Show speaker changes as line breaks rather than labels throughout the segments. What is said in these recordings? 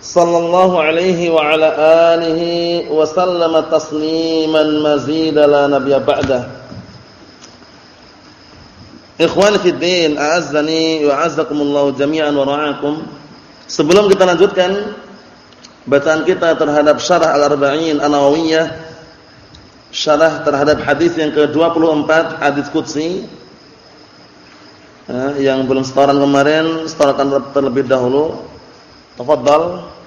sallallahu alaihi wa ala alihi wa sallama tasliman mazida nabiyya ba'da Ikhwani fi din, a'azzani wa a'azzakumullah jami'an wa ra'akum. Sebelum kita lanjutkan bacaan kita terhadap syarah Al-Arba'in An-Nawawiyah, syarah terhadap hadis yang ke-24, hadis qudsi. yang belum setoran kemarin, setoran terlebih dahulu. Tafadhal.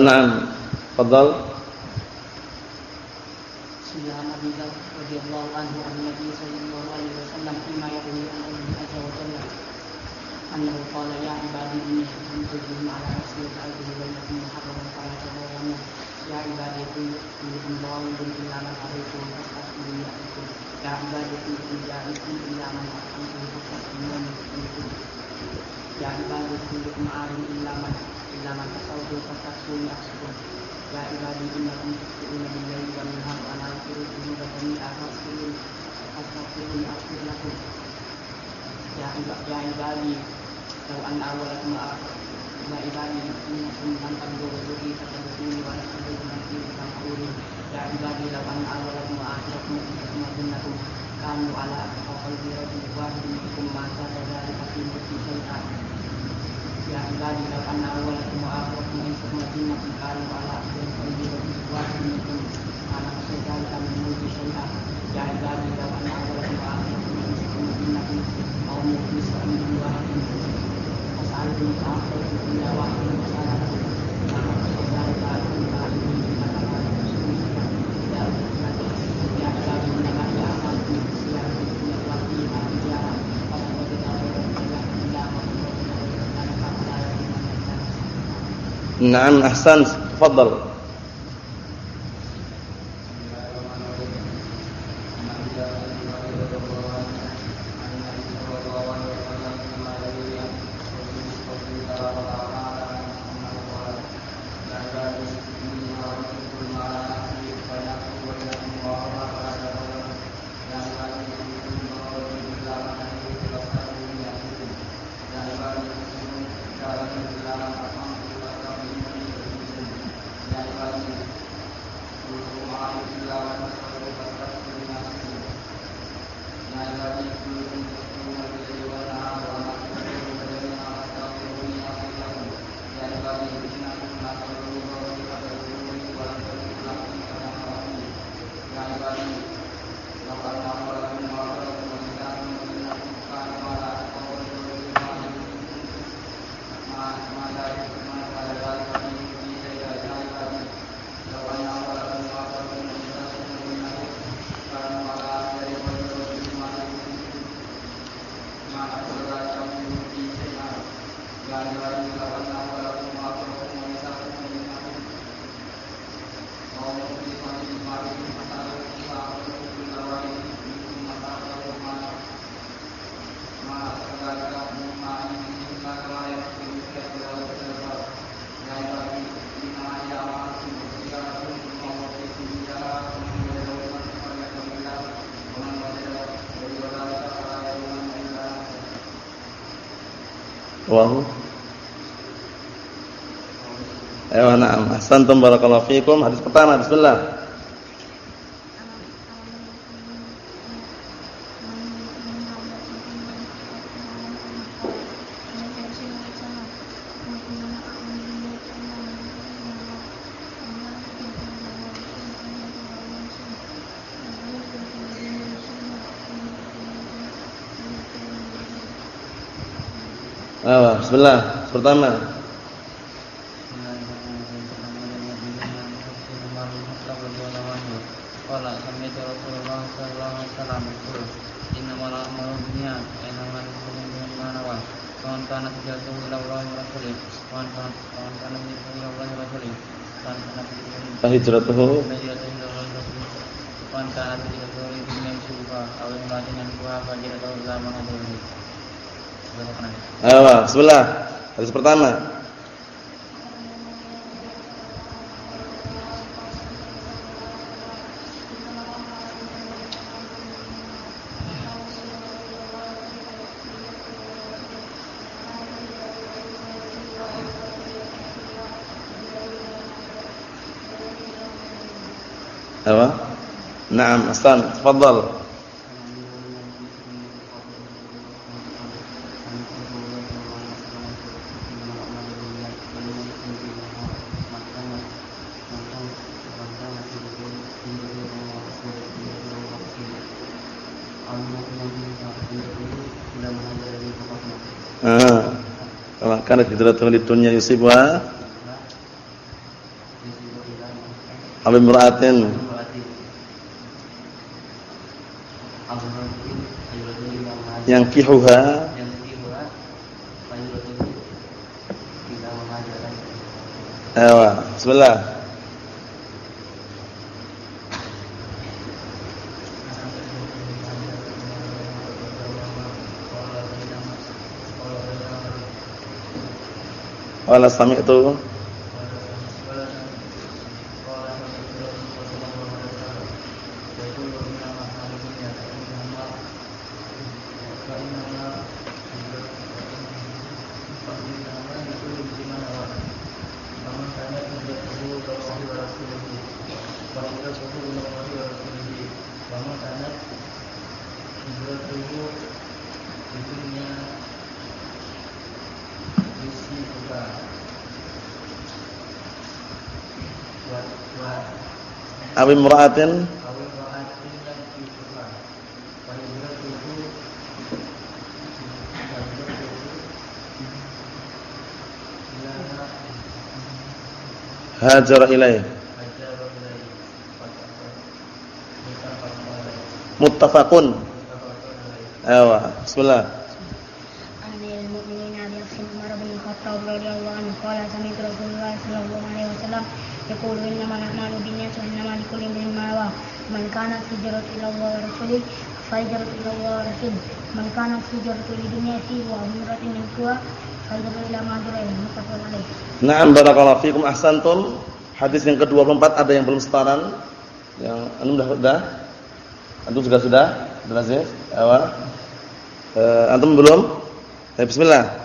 Na'am. Fadhal. Ya fastaghfiru ya'tikum ya ibadi kullukum ja'ikum illa man ahkamtuhu fastaghfiru ya ibadi kullukum 'alim illa man zaman tasawuf fatasuni aksubun ya ibadi innakum tu'minuna billahi wa min hal ana aghfiru dhunuba jami'a fastaghfiru fastaghfiru aghfir lakum ya ibadi ya ibadi law anna awwalakum ya ibadi innakum man tabdu ruhi fataduni wa la tabdu man fi tamquri ya ibadi law anna awwalakum wa akhirakum wa jinnakum kanu ala qalbi rajulin wahidin minkum ma sadaka fi mulki syai'an ya ibadi law anna awwalakum wa akhirakum insakum wa jinnakum kanu ala afdal qalbi wa iswatin minkum ana syaitan kami mulki syai'an ya ibadi law anna awwalakum wa akhirakum insakum wa jinnakum aw mulki sa'in wahidin fas'altum fa'afdal dunya wahidin fas'altum ana syaitan kami Ya, ibadi menaati amal siar di dunia Naam ahsan, tafadhal.
Wahu Ayo na'am. Ahsantum barakallahu fikum. Hadis pertama bismillah. Bismillah. Pertama. Hijratuhu bismillah. Hadis pertama. Apa? Naam, Aslan, tafadhal. Ah. Kalau kanat hijratuhu lid dunya yusibuha Abi mura'atin yang kihuha Ewa, bismillah. Wala sami'tu Abi mura'atin hajar ilaih. Muttafaqun. Ayo bismillah
Amirul Mukminin Abi Hafsin Umar bin Khattab radhiyallahu anhu qala sami'tu Rasulullah sallallahu alaihi wasallam yaqulu innamal a'malu binniyati wa innamal likulli imrin ma wa rasulih fa hijratuhu ila Allah wa rasulih man kanat hijratuhu li dunyati wa imratin yankuha fa hijratuhu ila ma hajara ilaihi muttafaqun alaih
Naam barakallahu fikum ahsantum hadis yang ke-24 ada yang belum setaran yang antum sudah sudah antum sudah? Sudah Aziz ayo eh, antum belum? Eh, bismillah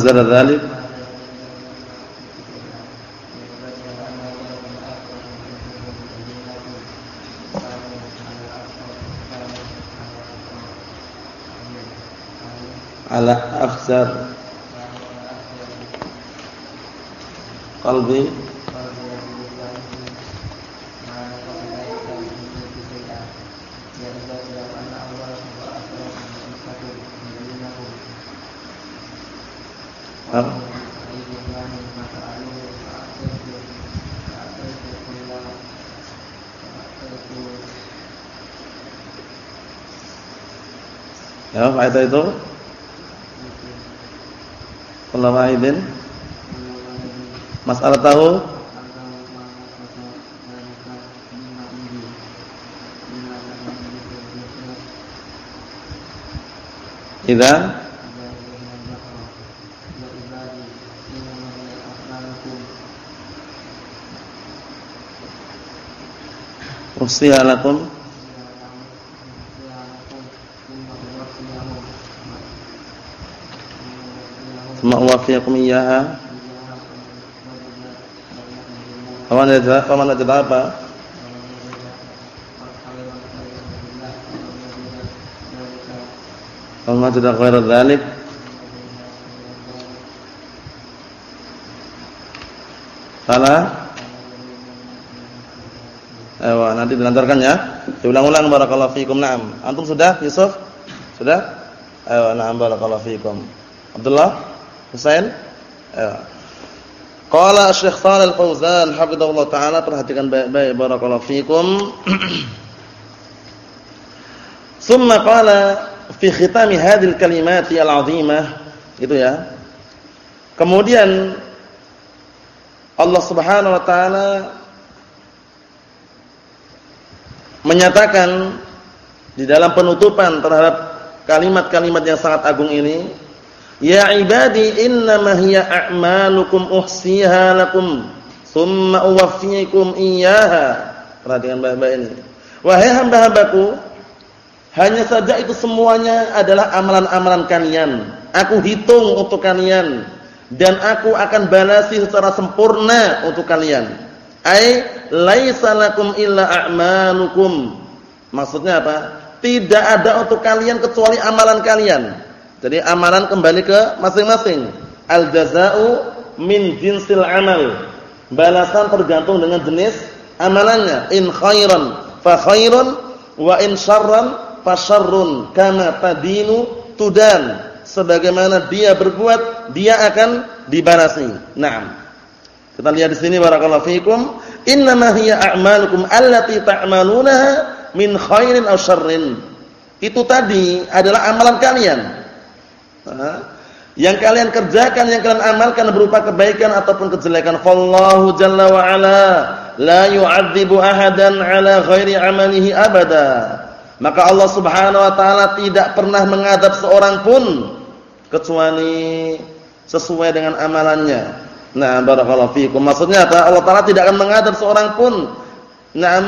Mazar dzalik ala akhzar
Qalbi Faedah itu? Kullu wahidin Masalah tahu? Idza Usiya lakum Thumma uwafiyakum iyyaha Paman ada paman ada apa? Paman ada ghairu dzalik Salah Ewa, nanti dilancarkan ya. Diulang-ulang barakallahu fikum. Naam. Antum sudah, Yusuf? Sudah? Ewa, na'am barakallahu fikum. Abdullah? Husain? Ewa. Qala Syekh Shalal Fauzan hafizahullah taala perhatikan baik-baik barakallahu fikum. Summa qala fi khitami hadhil kalimati al-'azimah itu ya. Kemudian Allah Subhanahu wa taala menyatakan di dalam penutupan terhadap kalimat-kalimat yang sangat agung ini Ya ibadi innama hiya a'malukum uhsiha lakum thumma uwaffikum iyyaha. Perhatikan baik-baik ini. Wahai hamba-hambaku, hanya saja itu semuanya adalah amalan-amalan kalian. Aku hitung untuk kalian dan aku akan balasi secara sempurna untuk kalian. Ai laisa lakum illa a'malukum. Maksudnya apa? Tidak ada untuk kalian kecuali amalan kalian. Jadi amalan kembali ke masing-masing. Al jazau min jinsil amal. Balasan tergantung dengan jenis amalannya. In khairan fa khairun wa in syarran fa syarrun kama tadinu tudan. Sebagaimana dia berbuat, dia akan dibalasi. Naam. Kita lihat di sini barakallahu fikum, innama hiya a'malukum allati ta'malunaha min khairin aw syarrin. Itu tadi adalah amalan kalian yang kalian kerjakan, yang kalian amalkan berupa kebaikan ataupun kejelekan. Fallahu jalla wa ala la yu'adzibu ahadan ala ghairi amalihi abada. Maka Allah Subhanahu wa taala tidak pernah mengadab seorang pun kecuali sesuai dengan amalannya. Nah, barakallahu fiikum. Maksudnya apa? Allah taala tidak akan mengadab seorang pun nah,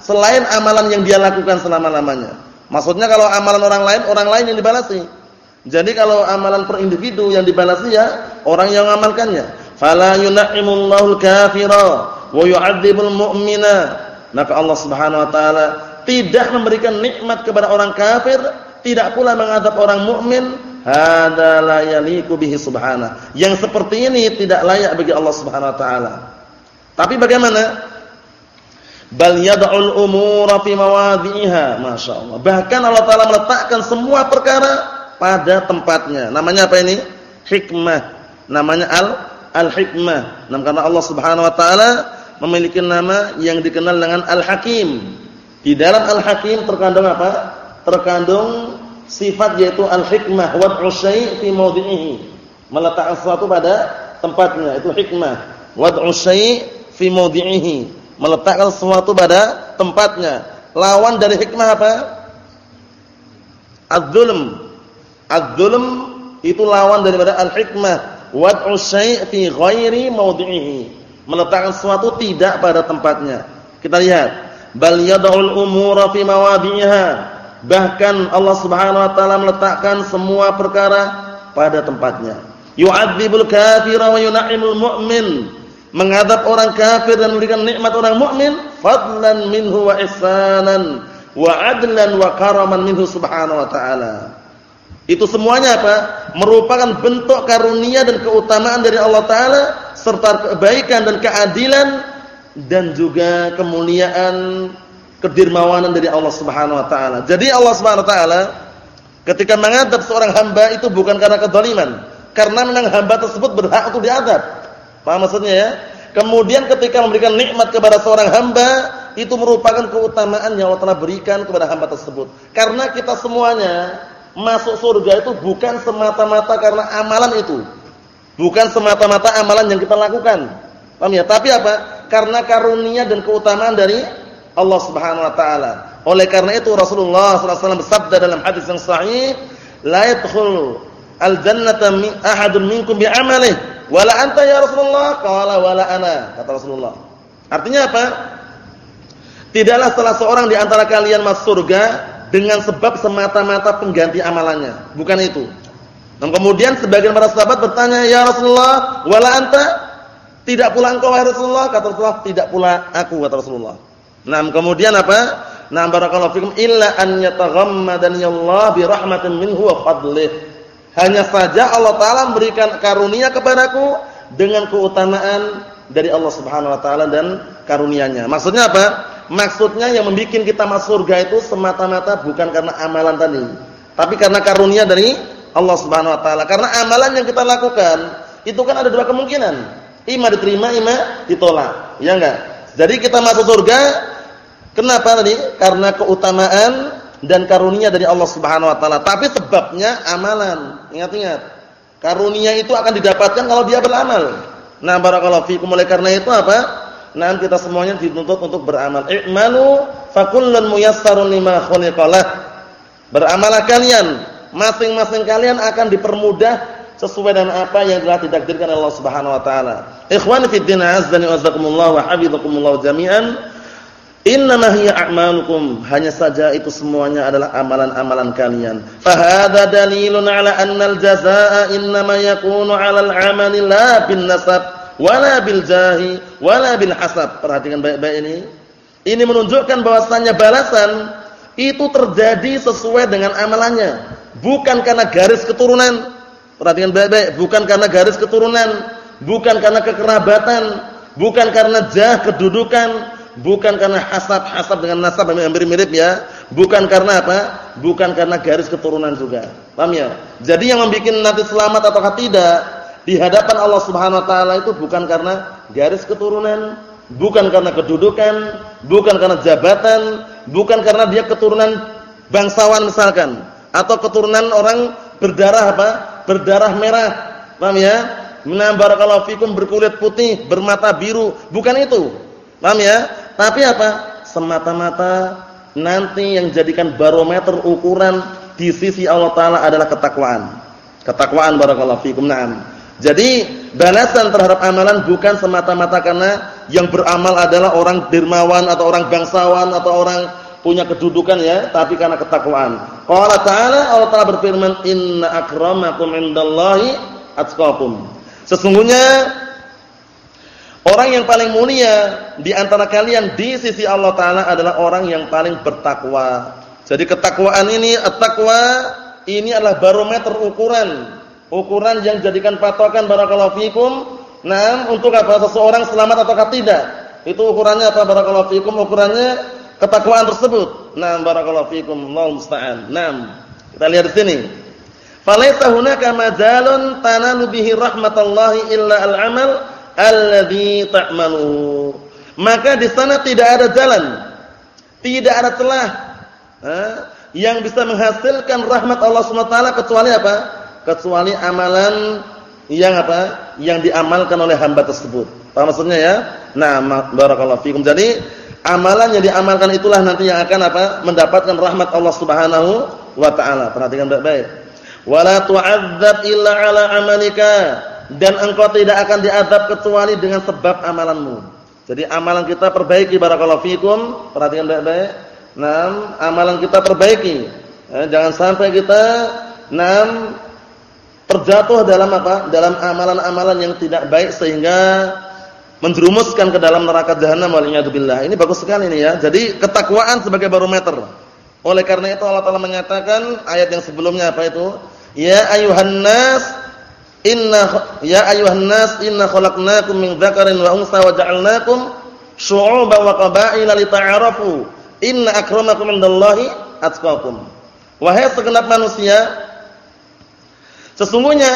selain amalan yang dia lakukan selama-lamanya. Maksudnya kalau amalan orang lain, orang lain yang dibalasi. Jadi kalau amalan per individu yang dibalas dia orang yang mengamalkannya. Fala yun'imullahu al-kafira wa yu'adzibul mu'mina. Maka Allah Subhanahu wa taala tidak memberikan nikmat kepada orang kafir, tidak pula mengadab orang mukmin. Hada la yaliqu bihi subhanahu. Yang seperti ini tidak layak bagi Allah Subhanahu wa taala. Tapi bagaimana? Bal yad'ul umura fi mawadhi'iha. Masyaallah. Bahkan Allah taala meletakkan semua perkara pada tempatnya. Namanya apa ini? Hikmah. Namanya al al-hikmah. Nah, karena Allah Subhanahu wa taala memiliki nama yang dikenal dengan Al-Hakim. Di dalam Al-Hakim terkandung apa? Terkandung sifat yaitu al-hikmah wa syai' fi mawdhi'ihi. Meletakkan sesuatu pada tempatnya itu hikmah. Wa syai' fi mawdhi'ihi. Meletakkan sesuatu pada tempatnya. Lawan dari hikmah apa? Az-zulm Az-zulm itu lawan daripada al-hikmah. Wad'u syai' fi ghairi mawdi'ihi. Meletakkan sesuatu tidak pada tempatnya. Kita lihat, bal yad'ul umura fi mawadi'iha. Bahkan Allah Subhanahu wa taala meletakkan semua perkara pada tempatnya. Yu'adzibul kafira wa yun'imul mu'min. Mengadab orang kafir dan memberikan nikmat orang mukmin fadlan minhu wa ihsanan wa adlan wa karaman minhu subhanahu wa ta'ala. Itu semuanya apa? Merupakan bentuk karunia dan keutamaan dari Allah Taala serta kebaikan dan keadilan dan juga kemuliaan kedermawanan dari Allah Subhanahu wa taala. Jadi Allah Subhanahu wa taala ketika mengadab seorang hamba itu bukan karena kezaliman, karena memang hamba tersebut berhak untuk diadab. Paham maksudnya ya? Kemudian ketika memberikan nikmat kepada seorang hamba, itu merupakan keutamaan yang Allah telah berikan kepada hamba tersebut. Karena kita semuanya masuk surga itu bukan semata-mata karena amalan itu. Bukan semata-mata amalan yang kita lakukan. Paham ya? Tapi apa? Karena karunia dan keutamaan dari Allah Subhanahu wa taala. Oleh karena itu Rasulullah SAW bersabda dalam hadis yang sahih, "La yadkhul al-jannata ahadun minkum bi'amalihi, wala anta ya Rasulullah?" Qala wala ana, kata Rasulullah. Artinya apa? Tidaklah salah seorang di antara kalian masuk surga dengan sebab semata-mata pengganti amalannya. Bukan itu. Dan kemudian sebagian para sahabat bertanya, "Ya Rasulullah, wala anta?" Tidak pula engkau wahai Rasulullah, kata Rasulullah, tidak pula aku kata Rasulullah. Nah, kemudian apa? Nah, barakallahu fikum illa an yataghammadani Allah bi rahmatin minhu wa fadlih. Hanya saja Allah taala memberikan karunia kepadaku dengan keutamaan dari Allah Subhanahu wa taala dan karunia-Nya. Maksudnya apa? Maksudnya yang membuat kita masuk surga itu semata-mata bukan karena amalan tadi, tapi karena karunia dari Allah Subhanahu wa taala. Karena amalan yang kita lakukan itu kan ada dua kemungkinan. Ima diterima, ima ditolak. Ya enggak? Jadi kita masuk surga kenapa tadi? Karena keutamaan dan karunia dari Allah Subhanahu wa taala. Tapi sebabnya amalan. Ingat-ingat. Karunia itu akan didapatkan kalau dia beramal. Nah, barakallahu fiikum oleh karena itu apa? Nah, kita semuanya dituntut untuk beramal. I'malu fakullun muyassarun lima khuliqalah. Beramallah kalian, masing-masing kalian akan dipermudah sesuai dengan apa yang telah ditakdirkan Allah Subhanahu wa taala. Ikhwani fid din azza wa jazakumullah wa hafizakumullah jami'an. Innama hiya a'malukum, hanya saja itu semuanya adalah amalan-amalan kalian. Fa hadza dalilun 'ala anna al-jazaa'a innama yakunu 'ala al-'amali la bin nasab wala bil jahi wala bil hasab. Perhatikan baik-baik ini. Ini menunjukkan bahwasannya balasan itu terjadi sesuai dengan amalannya, bukan karena garis keturunan. Perhatikan baik-baik, bukan karena garis keturunan, bukan karena kekerabatan, bukan karena jah kedudukan, bukan karena hasab-hasab dengan nasab yang mirip-mirip ya, bukan karena apa? Bukan karena garis keturunan juga. Paham ya? Jadi yang membuat nanti selamat atau tidak di hadapan Allah Subhanahu wa taala itu bukan karena garis keturunan, bukan karena kedudukan, bukan karena jabatan, bukan karena dia keturunan bangsawan misalkan atau keturunan orang berdarah apa? Berdarah merah. Paham ya? Minna barakallahu fikum berkulit putih, bermata biru, bukan itu. Paham ya? Tapi apa? Semata-mata nanti yang jadikan barometer ukuran di sisi Allah taala adalah ketakwaan. Ketakwaan barakallahu fikum. Naam. Jadi balasan terhadap amalan bukan semata-mata karena yang beramal adalah orang dermawan atau orang bangsawan atau orang punya kedudukan ya, tapi karena ketakwaan. Qala ta'ala Allah Ta'ala berfirman, "Inna akramakum indallahi atqakum." Sesungguhnya Orang yang paling mulia di antara kalian di sisi Allah taala adalah orang yang paling bertakwa. Jadi ketakwaan ini at-taqwa ini adalah barometer ukuran. Ukuran yang jadikan patokan barakallahu fikum. Nah, untuk apa seseorang selamat atau tidak? Itu ukurannya apa barakallahu fikum? Ukurannya ketakwaan tersebut. Nah, barakallahu fikum. Allahu musta'an. Nah, kita lihat di sini. Falaisa hunaka majalun tanalu bihi rahmatallahi illa al-amal alladhi ta'malu. Maka di sana tidak ada jalan, tidak ada celah yang bisa menghasilkan rahmat Allah SWT kecuali apa? Kecuali amalan yang apa? Yang diamalkan oleh hamba tersebut. Paham maksudnya ya? Nah, barakallahu fikum. Jadi amalan yang diamalkan itulah nanti yang akan apa? Mendapatkan rahmat Allah Subhanahu wa taala. Perhatikan baik-baik. Wala tu'adzab illa ala amalika dan engkau tidak akan diadab kecuali dengan sebab amalanmu. Jadi amalan kita perbaiki barakallahu fikum, perhatikan baik-baik. Naam, amalan kita perbaiki. Eh, jangan sampai kita naam terjatuh dalam apa? Dalam amalan-amalan yang tidak baik sehingga menjerumuskan ke dalam neraka jahanam waliyadzubillah. Ini bagus sekali ini ya. Jadi ketakwaan sebagai barometer. Oleh karena itu Allah Taala menyatakan ayat yang sebelumnya apa itu? Ya ayuhan nas Inna ya ayuhan nas inna khalaqnakum min dzakarin wa unsa wa ja'alnakum syu'uban wa qaba'ila lita'arafu. Inna akramakum indallahi atqakum. Wahai segenap manusia, sesungguhnya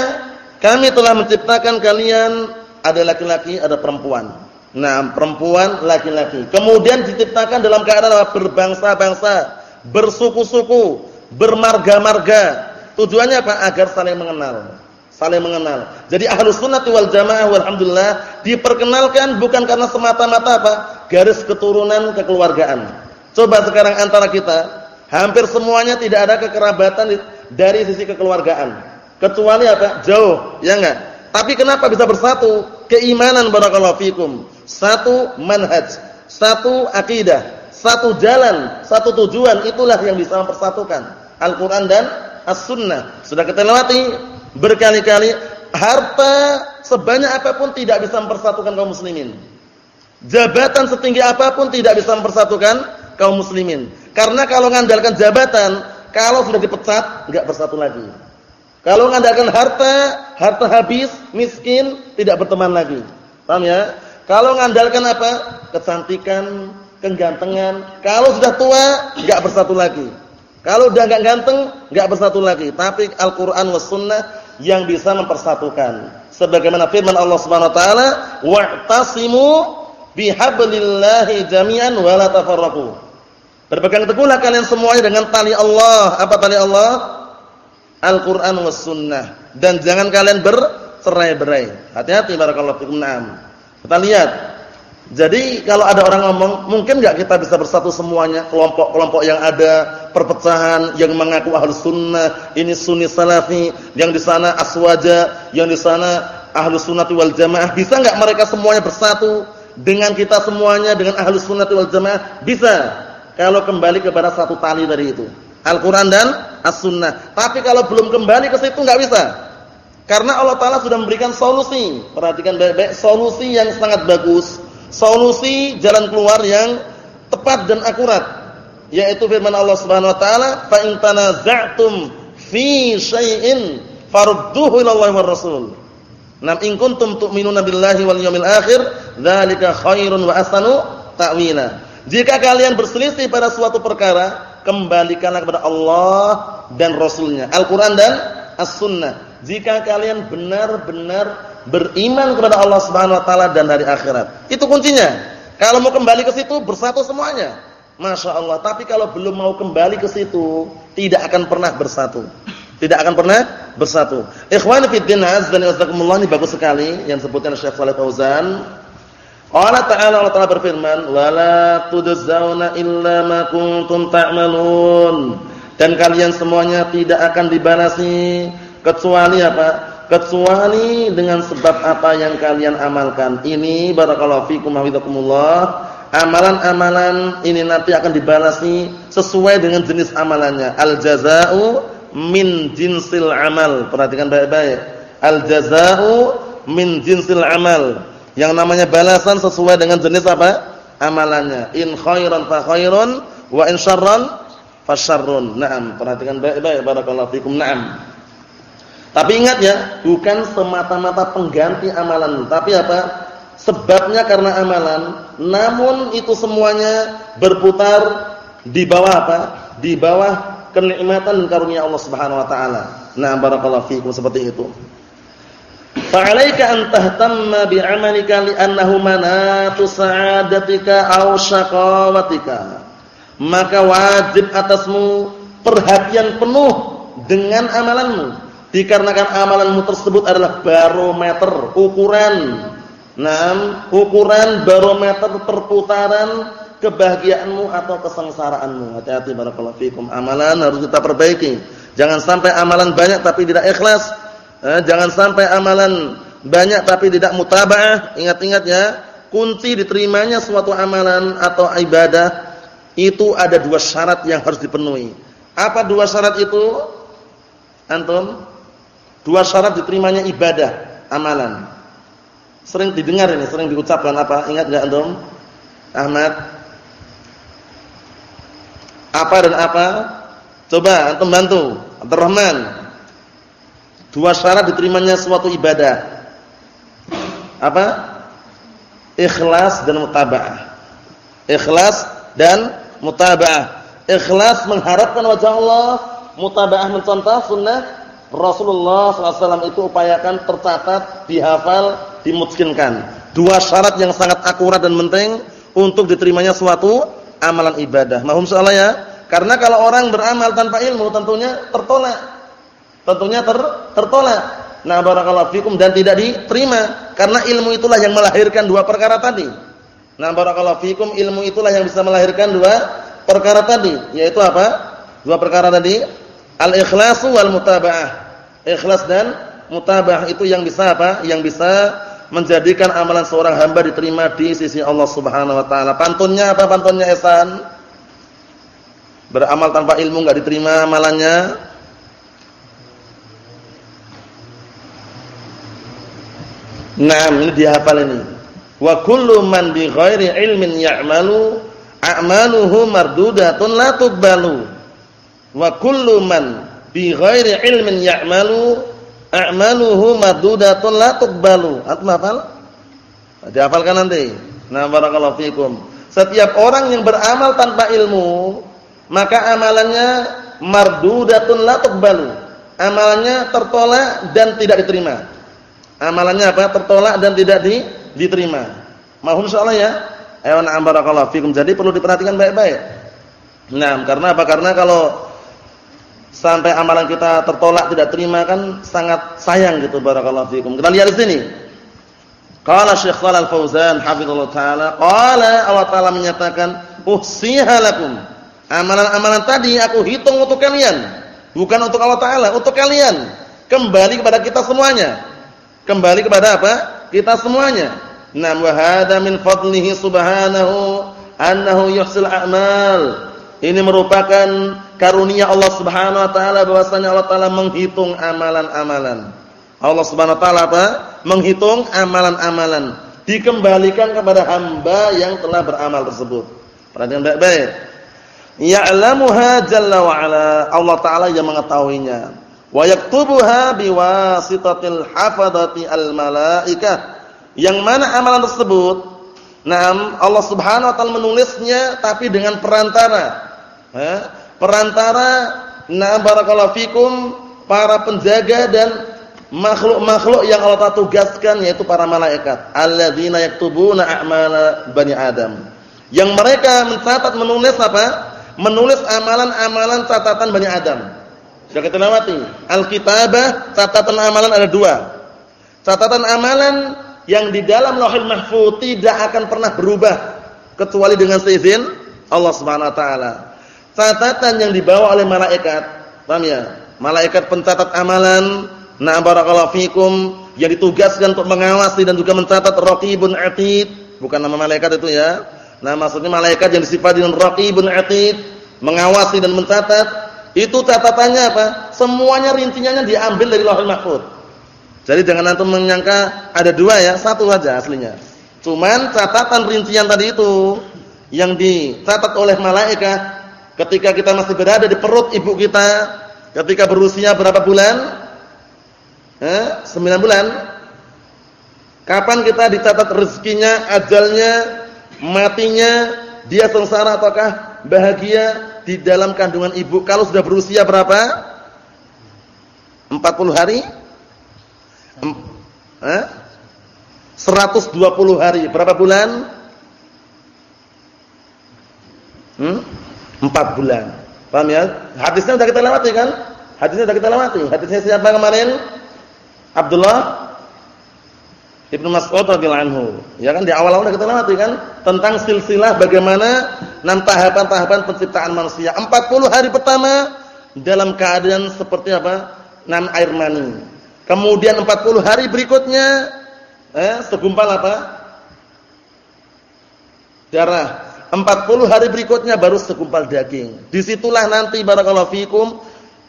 kami telah menciptakan kalian ada laki-laki, ada perempuan. Nah, perempuan, laki-laki. Kemudian diciptakan dalam keadaan berbangsa-bangsa, bersuku-suku, bermarga-marga. Tujuannya apa? Agar saling mengenal saling mengenal. Jadi ahlus sunnah wal jamaah walhamdulillah diperkenalkan bukan karena semata-mata apa? garis keturunan kekeluargaan. Coba sekarang antara kita, hampir semuanya tidak ada kekerabatan dari sisi kekeluargaan. Kecuali apa? Jauh, ya enggak? Tapi kenapa bisa bersatu? Keimanan barakallahu fikum. Satu manhaj, satu akidah, satu jalan, satu tujuan itulah yang bisa mempersatukan Al-Qur'an dan As-Sunnah. Sudah kita lewati berkali-kali harta sebanyak apa pun tidak bisa mempersatukan kaum muslimin. Jabatan setinggi apa pun tidak bisa mempersatukan kaum muslimin. Karena kalau mengandalkan jabatan, kalau sudah dipecat enggak bersatu lagi. Kalau mengandalkan harta, harta habis, miskin, tidak berteman lagi. Paham ya? Kalau mengandalkan apa? Kecantikan, kegantengan, kalau sudah tua enggak bersatu lagi. Kalau udah enggak ganteng, enggak bersatu lagi. Tapi Al-Qur'an was sunnah yang bisa mempersatukan. Sebagaimana firman Allah Subhanahu wa taala, "Wa'tasimu bihablillahi jami'an wa la tafarraqu." Berpegang teguhlah kalian semuanya dengan tali Allah. Apa tali Allah? Al-Qur'an was sunnah. Dan jangan kalian bercerai-berai. Hati-hati barakallahu fikum. Naam. Kita lihat jadi kalau ada orang ngomong, mungkin nggak kita bisa bersatu semuanya, kelompok-kelompok yang ada, perpecahan yang mengaku ahlus sunnah, ini sunni salafi, yang di sana aswaja, yang di sana ahlus sunnah wal jamaah, bisa nggak mereka semuanya bersatu dengan kita semuanya, dengan ahlus sunnah wal jamaah? Bisa. Kalau kembali kepada satu tali dari itu. Al-Quran dan As-Sunnah. Tapi kalau belum kembali ke situ nggak bisa. Karena Allah Ta'ala sudah memberikan solusi. Perhatikan baik-baik. Solusi yang sangat bagus solusi jalan keluar yang tepat dan akurat yaitu firman Allah Subhanahu wa taala fa in tanaza'tum fi syai'in farudduhu ila Allah Rasul. Nam in kuntum tu'minuna billahi wal yawmil akhir dzalika khairun wa ahsanu ta'wila. Jika kalian berselisih pada suatu perkara, kembalikanlah kepada Allah dan Rasulnya. Al-Qur'an dan As-Sunnah. Jika kalian benar-benar beriman kepada Allah Subhanahu wa taala dan hari akhirat. Itu kuncinya. Kalau mau kembali ke situ bersatu semuanya. Masya Allah. Tapi kalau belum mau kembali ke situ, tidak akan pernah bersatu. Tidak akan pernah bersatu. Ikhwan fi din azza wa ini bagus sekali yang disebutkan Syekh Shalih Fauzan. Allah Ta'ala Allah Ta'ala berfirman, "Wala tudzauna illa ma kuntum ta'malun." Dan kalian semuanya tidak akan dibalasi kecuali apa? kecuali dengan sebab apa yang kalian amalkan. Ini barakallahu fikum hafizakumullah. Amalan-amalan ini nanti akan dibalasi sesuai dengan jenis amalannya. Al jazaa'u min jinsil amal. Perhatikan baik-baik. Al jazaa'u min jinsil amal. Yang namanya balasan sesuai dengan jenis apa? Amalannya. In khairan fa khairun wa in syarran fa syarrun. Naam, perhatikan baik-baik barakallahu fikum. Naam. Tapi ingat ya, bukan semata-mata pengganti amalan, tapi apa? Sebabnya karena amalan, namun itu semuanya berputar di bawah apa? Di bawah kenikmatan dan karunia Allah Subhanahu wa taala. Nah, barakallahu fiikum seperti itu. Fa'alaika an tahtamma bi'amalika li'annahu manatu sa'adatika aw syaqawatika. Maka wajib atasmu perhatian penuh dengan amalanmu Dikarenakan amalanmu tersebut adalah barometer, ukuran. Nah, ukuran barometer perputaran kebahagiaanmu atau kesengsaraanmu. Hati-hati barakallahu fikum. Amalan harus kita perbaiki. Jangan sampai amalan banyak tapi tidak ikhlas. Eh, jangan sampai amalan banyak tapi tidak mutaba'ah. Ingat-ingat ya, kunci diterimanya suatu amalan atau ibadah itu ada dua syarat yang harus dipenuhi. Apa dua syarat itu? Antum? Dua syarat diterimanya ibadah, amalan. Sering didengar ini, sering diucapkan apa? Ingat enggak antum? Ahmad. Apa dan apa? Coba antum bantu. Abdurrahman. Dua syarat diterimanya suatu ibadah. Apa? Ikhlas dan mutaba'ah. Ikhlas dan mutaba'ah. Ikhlas mengharapkan wajah Allah, mutaba'ah mencontoh sunnah Rasulullah SAW itu upayakan tercatat, dihafal, dimutkinkan. Dua syarat yang sangat akurat dan penting untuk diterimanya suatu amalan ibadah. Mahum soalnya ya. Karena kalau orang beramal tanpa ilmu tentunya tertolak. Tentunya ter, tertolak. Nah, barakallahu fikum dan tidak diterima karena ilmu itulah yang melahirkan dua perkara tadi. Nah, barakallahu fikum ilmu itulah yang bisa melahirkan dua perkara tadi, yaitu apa? Dua perkara tadi, al-ikhlasu wal mutaba'ah. Ikhlas dan mutaba'ah itu yang bisa apa? Yang bisa menjadikan amalan seorang hamba diterima di sisi Allah Subhanahu wa taala. Pantunnya apa pantunnya Esan? Beramal tanpa ilmu enggak diterima amalannya. Naam, ini dihafal ini. Wa kullu man bi ghairi ilmin ya'malu a'maluhu mardudatun la tuqbalu. Wa kullu man bi ghairi ilmin ya'malu a'maluhu madudatun la tuqbalu. Antum hafal? Dihafalkan nanti. Nah, barakallahu fikum. Setiap orang yang beramal tanpa ilmu, maka amalannya mardudatun la tuqbalu. Amalannya tertolak dan tidak diterima. Amalannya apa? Tertolak dan tidak di, diterima. Mohon insyaallah ya. Ayo na'am fikum. Jadi perlu diperhatikan baik-baik. Nah, karena apa? Karena kalau sampai amalan kita tertolak tidak terima kan sangat sayang gitu barakallahu fikum. Kita lihat di sini. Qala Syekh Shalal Fauzan hafizallahu taala, qala Allah taala menyatakan, "Uhsiha lakum." Amalan-amalan tadi aku hitung untuk kalian, bukan untuk Allah taala, untuk kalian. Kembali kepada kita semuanya. Kembali kepada apa? Kita semuanya. Nah, wa hadza min fadlihi subhanahu annahu yuhsil a'mal. Ini merupakan karunia Allah Subhanahu wa taala bahwasanya Allah taala menghitung amalan-amalan. Allah Subhanahu wa taala apa? Menghitung amalan-amalan dikembalikan kepada hamba yang telah beramal tersebut. Perhatikan baik-baik. Ya'lamuha jalla wa ala. Allah taala yang mengetahuinya. Wa yaktubuha biwasitatil hafadati al malaikah. Yang mana amalan tersebut? Naam, Allah Subhanahu wa taala menulisnya tapi dengan perantara. Ha? perantara na barakallahu fikum para penjaga dan makhluk-makhluk yang Allah Ta'ala tugaskan yaitu para malaikat alladzina yaktubuna a'mala bani Adam yang mereka mencatat menulis apa menulis amalan-amalan catatan bani Adam sudah kita lewati alkitabah catatan amalan ada dua catatan amalan yang di dalam lauhul mahfuz tidak akan pernah berubah kecuali dengan seizin Allah Subhanahu wa taala catatan yang dibawa oleh malaikat. Paham ya? Malaikat pencatat amalan, na barakallahu fikum yang ditugaskan untuk mengawasi dan juga mencatat raqibun atid, bukan nama malaikat itu ya. Nah, maksudnya malaikat yang disifati dengan raqibun atid, mengawasi dan mencatat. Itu catatannya apa? Semuanya rinciannya diambil dari Lauhul Mahfuz. Jadi jangan antum menyangka ada dua ya, satu saja aslinya. Cuman catatan rincian tadi itu yang dicatat oleh malaikat ketika kita masih berada di perut ibu kita, ketika berusia berapa bulan? Eh, 9 bulan. Kapan kita dicatat rezekinya, ajalnya, matinya, dia sengsara ataukah bahagia di dalam kandungan ibu kalau sudah berusia berapa? 40 hari? Eh? 120 hari. Berapa bulan? Hmm? Empat bulan. Paham ya? Hadisnya sudah kita lewati kan? Hadisnya sudah kita lewati. Hadisnya siapa kemarin? Abdullah Ibnu Mas'ud radhiyallahu anhu. Ya kan di awal-awal kita lewati kan tentang silsilah bagaimana enam tahapan-tahapan penciptaan manusia. 40 hari pertama dalam keadaan seperti apa? Enam air mani. Kemudian 40 hari berikutnya eh segumpal apa? Darah. 40 hari berikutnya baru segumpal daging. Di situlah nanti barakallahu fikum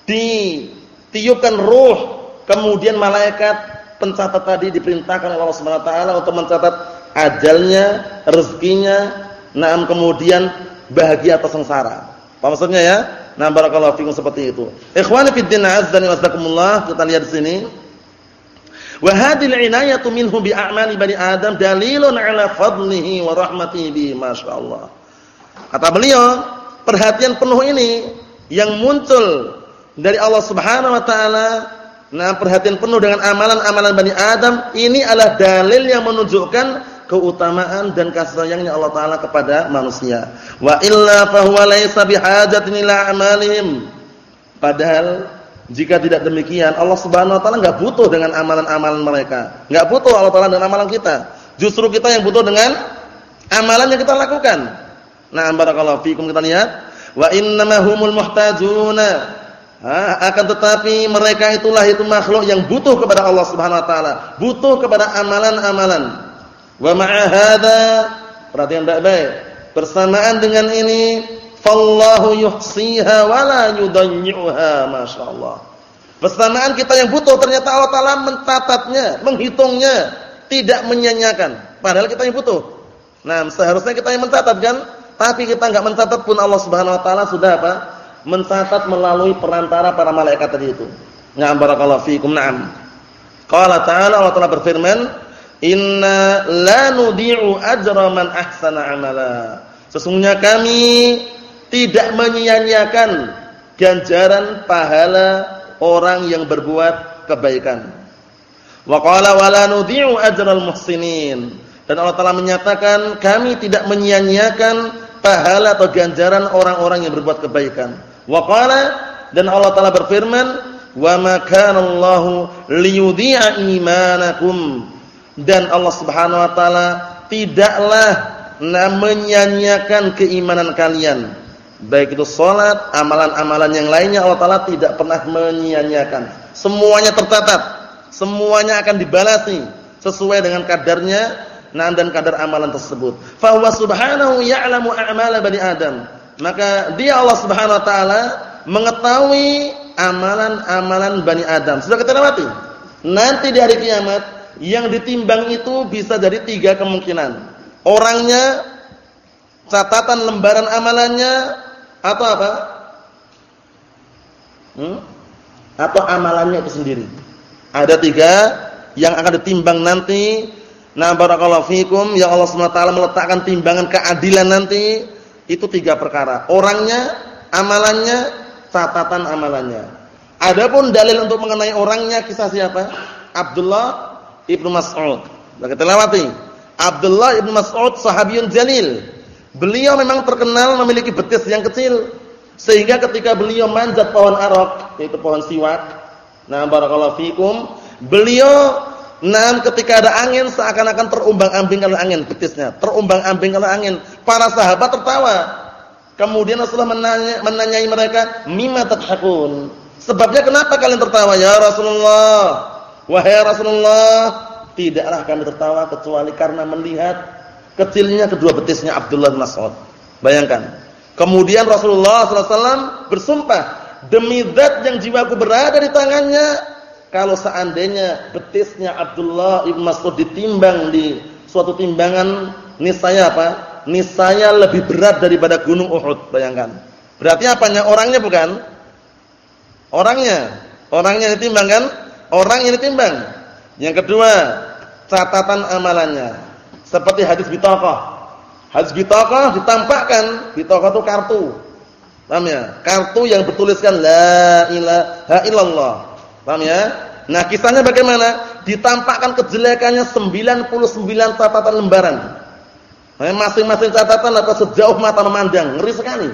ditiupkan ruh, kemudian malaikat pencatat tadi diperintahkan oleh Allah Subhanahu wa taala untuk mencatat ajalnya, rezekinya, naam kemudian bahagia atau sengsara. Apa maksudnya ya? Nah, barakallahu fikum seperti itu. Ikhwani fid din azza wa jazakumullah, kita lihat di sini. Wa hadhil inayatu minhu bi a'mali bani Adam dalilun ala fadlihi wa rahmatihi bi masyaallah. Kata beliau, perhatian penuh ini yang muncul dari Allah Subhanahu wa taala, nah perhatian penuh dengan amalan-amalan Bani Adam ini adalah dalil yang menunjukkan keutamaan dan kasih sayangnya Allah taala kepada manusia. Wa illa fa huwa laysa bihajatin ila amalihim. Padahal jika tidak demikian Allah Subhanahu wa taala enggak butuh dengan amalan-amalan mereka. Enggak butuh Allah taala dengan amalan kita. Justru kita yang butuh dengan amalan yang kita lakukan. Nah, barakallahu fikum kita lihat, wa innamahumul muhtajuna Ha, akan tetapi mereka itulah itu makhluk yang butuh kepada Allah Subhanahu wa taala, butuh kepada amalan-amalan. Wa ma'a perhatian baik-baik. Bersamaan dengan ini, fallahu yuhsiha wa la yudayyi'uha, masyaallah. Bersamaan kita yang butuh ternyata Allah taala mencatatnya, menghitungnya, tidak menyanyiakan. Padahal kita yang butuh. Nah, seharusnya kita yang mencatat kan? Tapi kita enggak mencatat pun Allah Subhanahu wa taala sudah apa? Mencatat melalui perantara para malaikat tadi itu. Na'am barakallahu fiikum. Na'am. Qala ta'ala Allah Ta'ala berfirman, "Inna la nudi'u ajra man ahsana amala." Sesungguhnya kami tidak menyia-nyiakan ganjaran pahala orang yang berbuat kebaikan. Wa qala wa la nudi'u ajral muhsinin. Dan Allah Ta'ala menyatakan kami tidak menyia-nyiakan pahala atau ganjaran orang-orang yang berbuat kebaikan. Wa qala dan Allah taala berfirman, "Wa ma kana Allahu liyudhi'a imanakum." Dan Allah Subhanahu wa taala tidaklah menyanyiakan keimanan kalian. Baik itu salat, amalan-amalan yang lainnya Allah taala tidak pernah menyia-nyiakan. Semuanya tercatat, semuanya akan dibalasi sesuai dengan kadarnya nah dan kadar amalan tersebut. Fa huwa subhanahu ya'lamu a'mala bani Adam maka dia Allah Subhanahu wa taala mengetahui amalan-amalan Bani Adam. Sudah kita lewati. Nanti di hari kiamat yang ditimbang itu bisa dari tiga kemungkinan. Orangnya, catatan lembaran amalannya atau apa? Hmm? Atau amalannya itu sendiri. Ada tiga yang akan ditimbang nanti. Nah, barakallahu fikum, ya Allah Subhanahu wa taala meletakkan timbangan keadilan nanti itu tiga perkara. Orangnya, amalannya, catatan amalannya. Adapun dalil untuk mengenai orangnya kisah siapa? Abdullah Ibnu Mas'ud. Kita lewati. Abdullah Ibnu Mas'ud sahabiyun jalil. Beliau memang terkenal memiliki betis yang kecil sehingga ketika beliau manjat pohon arok yaitu pohon siwak. Nah, barakallahu fikum, beliau Nah, ketika ada angin seakan-akan terumbang-ambing oleh angin betisnya, terumbang-ambing oleh angin. Para sahabat tertawa. Kemudian Rasulullah menanya, menanyai mereka, "Mimma tadhakun?" Sebabnya kenapa kalian tertawa ya Rasulullah? Wahai Rasulullah, tidaklah kami tertawa kecuali karena melihat kecilnya kedua betisnya Abdullah bin Mas'ud. Bayangkan. Kemudian Rasulullah SAW bersumpah, demi zat yang jiwaku berada di tangannya, kalau seandainya betisnya Abdullah Ibn Mas'ud ditimbang di suatu timbangan niscaya apa? Niscaya lebih berat daripada gunung Uhud, bayangkan. Berarti apanya? Orangnya bukan? Orangnya. Orangnya ditimbang kan? Orang yang ditimbang. Yang kedua, catatan amalannya. Seperti hadis bitaqah. Hadis bitaqah ditampakkan, bitaqah itu kartu. Paham ya? Kartu yang bertuliskan la ilaha illallah. Paham ya? Nah, kisahnya bagaimana? Ditampakkan kejelekannya 99 catatan lembaran. Nah, masing-masing catatan atau sejauh mata memandang, ngeri sekali.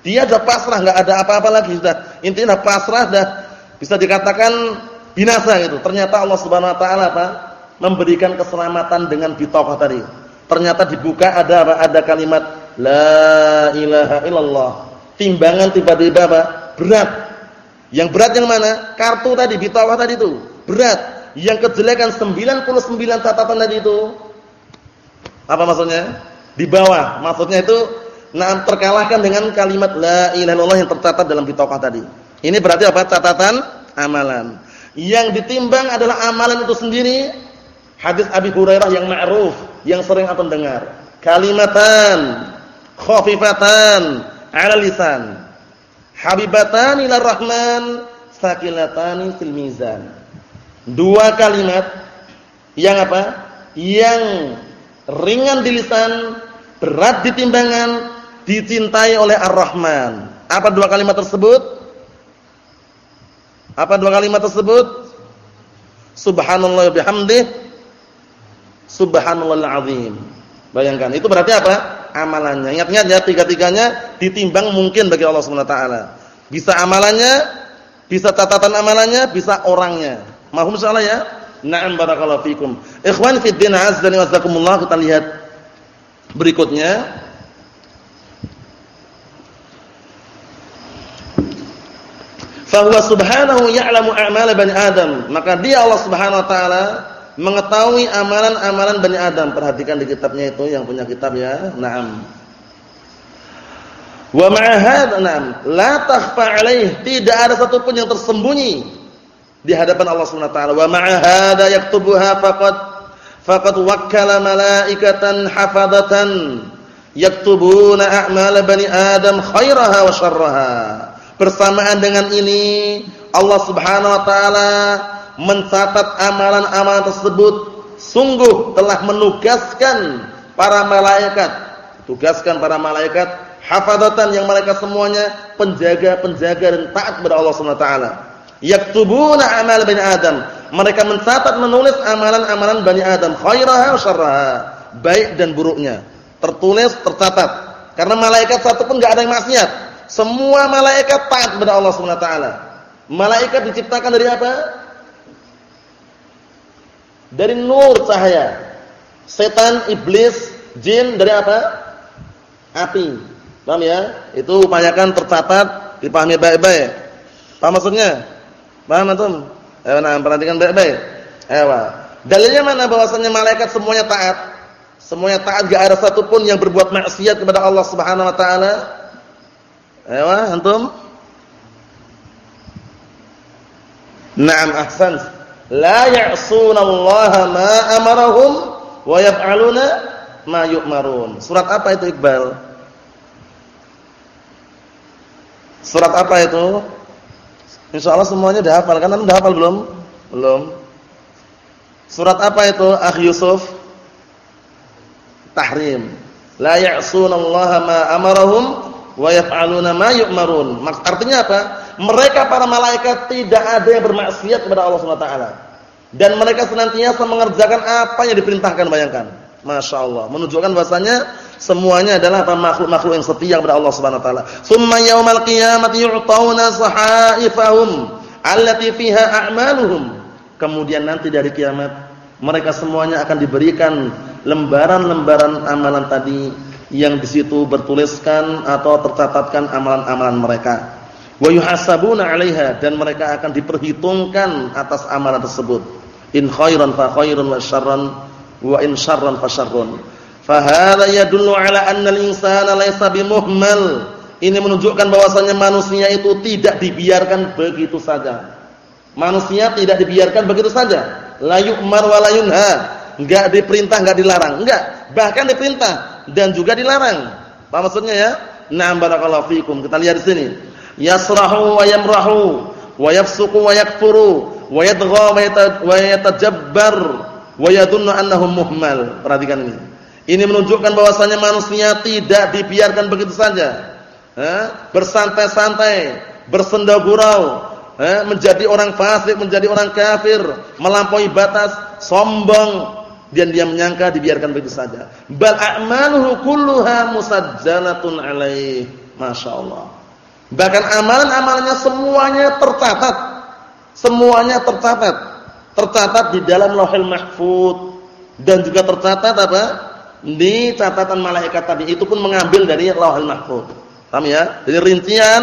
Dia sudah pasrah, enggak ada apa-apa lagi sudah. Intinya sudah pasrah sudah bisa dikatakan binasa gitu. Ternyata Allah Subhanahu wa taala apa? memberikan keselamatan dengan bitokoh tadi. Ternyata dibuka ada apa? Ada kalimat la ilaha illallah. Timbangan tiba-tiba apa? Berat yang berat yang mana? Kartu tadi, bitawah tadi itu. Berat. Yang kejelekan 99 catatan tadi itu. Apa maksudnya? Di bawah. Maksudnya itu nah terkalahkan dengan kalimat la ilaha illallah yang tercatat dalam bitawah tadi. Ini berarti apa? Catatan amalan. Yang ditimbang adalah amalan itu sendiri. Hadis Abi Hurairah yang ma'ruf, yang sering antum dengar. Kalimatan khafifatan 'ala lisan Habibatani ila rahman sakilatani fil mizan. Dua kalimat yang apa? Yang ringan di lisan, berat di timbangan, dicintai oleh Ar-Rahman. Apa dua kalimat tersebut? Apa dua kalimat tersebut? Subhanallah bihamdih. Subhanallahil azim. Bayangkan, itu berarti apa? Amalannya. Ingat-ingat ya, tiga-tiganya ditimbang mungkin bagi Allah Subhanahu wa taala. Bisa amalannya, bisa catatan amalannya, bisa orangnya. Mahum insyaallah ya? Na'am barakallahu fikum. Ikhwan fi din azza wa jazakumullah kita lihat berikutnya. Fahuwa subhanahu ya'lamu a'mala bani Adam. Maka dia Allah Subhanahu wa taala mengetahui amalan-amalan Bani Adam. Perhatikan di kitabnya itu yang punya kitab ya. Naam. Wa ma'a hadza na'am, la takhfa 'alaih, tidak ada satupun yang tersembunyi di hadapan Allah Subhanahu wa taala. Wa ma'a hadza yaktubuha faqad faqad wakkala malaikatan hafadatan yaktubuna a'mal bani Adam khairaha wa syarraha. Bersamaan dengan ini Allah Subhanahu wa taala mencatat amalan-amalan tersebut sungguh telah menugaskan para malaikat. Tugaskan para malaikat hafadatan yang mereka semuanya penjaga-penjaga dan taat kepada Allah Subhanahu wa taala. Yaktubuna amal bani adam. Mereka mencatat menulis amalan-amalan bani adam. Khairaha wa syarraha. Baik dan buruknya. Tertulis tercatat. Karena malaikat satu pun enggak ada yang maksiat. Semua malaikat taat kepada Allah Subhanahu wa taala. Malaikat diciptakan dari apa dari nur cahaya. Setan, iblis, jin dari apa? Api. Paham ya? Itu upayakan tercatat, dipahami baik-baik. Paham maksudnya? Paham antum? Ayo nah, perhatikan baik-baik. Ayo. Dalilnya mana bahwasanya malaikat semuanya taat? Semuanya taat, enggak ada satupun yang berbuat maksiat kepada Allah Subhanahu wa taala. Ayo, antum? Naam ahsan la ya'sunallaha ma amarahum wa yaf'aluna ma yu'marun. Surat apa itu Iqbal? Surat apa itu? Insyaallah semuanya sudah hafal kan? Anda hafal belum? Belum. Surat apa itu? Akh Yusuf. Tahrim. La ya'sunallaha ma amarahum wa yaf'aluna ma yu'marun. Artinya apa? Mereka para malaikat tidak ada yang bermaksiat kepada Allah Subhanahu wa taala. Dan mereka senantiasa mengerjakan apa yang diperintahkan, bayangkan. Masya Allah. Menunjukkan bahasanya semuanya adalah makhluk-makhluk yang setia kepada Allah Subhanahu wa taala. Tsumma yaumal qiyamati yu'tauna sahaifahum allati fiha a'maluhum. Kemudian nanti dari kiamat mereka semuanya akan diberikan lembaran-lembaran amalan tadi yang di situ bertuliskan atau tercatatkan amalan-amalan mereka wa yuhasabuna 'alaiha dan mereka akan diperhitungkan atas amalan tersebut. In khairan fa khairun wa syarran wa in syarran fa syarrun. Fa hadha yadullu 'ala anna al-insana laysa bimuhmal. Ini menunjukkan bahwasannya manusia itu tidak dibiarkan begitu saja. Manusia tidak dibiarkan begitu saja. La yu'mar wa la yunha. Enggak diperintah enggak dilarang. Enggak bahkan diperintah dan juga dilarang. Apa maksudnya ya? Na'am barakallahu fikum. Kita lihat di sini yasrahu wa yamrahu wa yafsuqu wa yakfuru wa yadgha wa yatajabbar wa yadhunnu annahu muhmal. Perhatikan ini. Ini menunjukkan bahwasanya manusia tidak dibiarkan begitu saja. Eh, bersantai-santai, bersenda gurau, eh, menjadi orang fasik, menjadi orang kafir, melampaui batas, sombong dan dia menyangka dibiarkan begitu saja. Bal a'maluhu kulluha musajjalatun alaih. Masyaallah. Bahkan amalan-amalannya semuanya tercatat. Semuanya tercatat. Tercatat di dalam Lauhul Mahfuz dan juga tercatat apa? Di catatan malaikat tadi. Itu pun mengambil dari Lauhul Mahfuz. Paham ya? Jadi rincian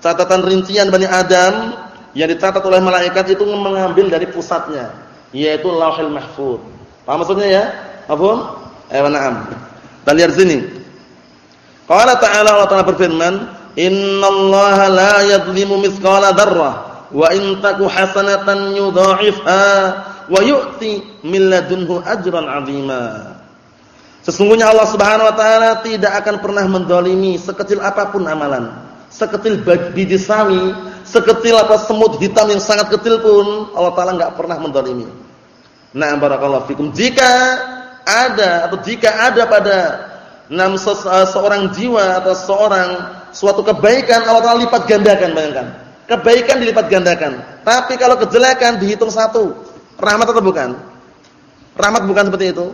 catatan rincian Bani Adam yang dicatat oleh malaikat itu mengambil dari pusatnya, yaitu Lauhul Mahfuz. Paham maksudnya ya? Paham? Eh, na'am. Kita lihat sini. Qala ta'ala Allah Ta'ala berfirman, Innallaha la yadhlimu mithqala dzarrah wa in taku hasanatan yudha'ifha wa yu'ti min ladunhu ajran 'azima. Sesungguhnya Allah Subhanahu wa taala tidak akan pernah mendolimi sekecil apa pun amalan. seketil biji sawi, seketil apa semut hitam yang sangat kecil pun Allah taala enggak pernah mendolimi. Nah, barakallahu fikum. Jika ada atau jika ada pada enam seorang jiwa atau seorang suatu kebaikan Allah taala lipat gandakan, bayangkan. Kebaikan dilipat gandakan. Tapi kalau kejelekan dihitung satu. Rahmat atau bukan? Rahmat bukan seperti itu.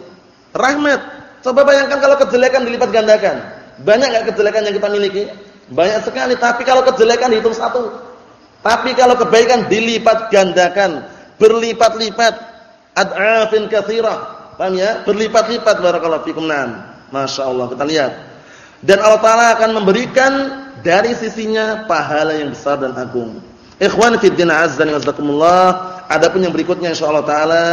Rahmat. Coba bayangkan kalau kejelekan dilipat gandakan. Banyak enggak kejelekan yang kita miliki? Banyak sekali, tapi kalau kejelekan dihitung satu. Tapi kalau kebaikan dilipat gandakan, berlipat-lipat, ad'afin katsirah. Paham ya? Berlipat-lipat barakallahu fikum. Masya Allah kita lihat. Dan Allah taala akan memberikan dari sisinya pahala yang besar dan agung. Ikhwan fi din azza wa jazakumullah. Adapun yang berikutnya insyaallah taala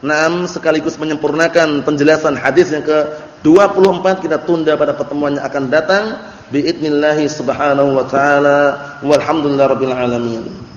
Naam sekaligus menyempurnakan penjelasan hadis yang ke-24 kita tunda pada pertemuan yang akan datang biidznillah subhanahu wa taala walhamdulillahirabbil alamin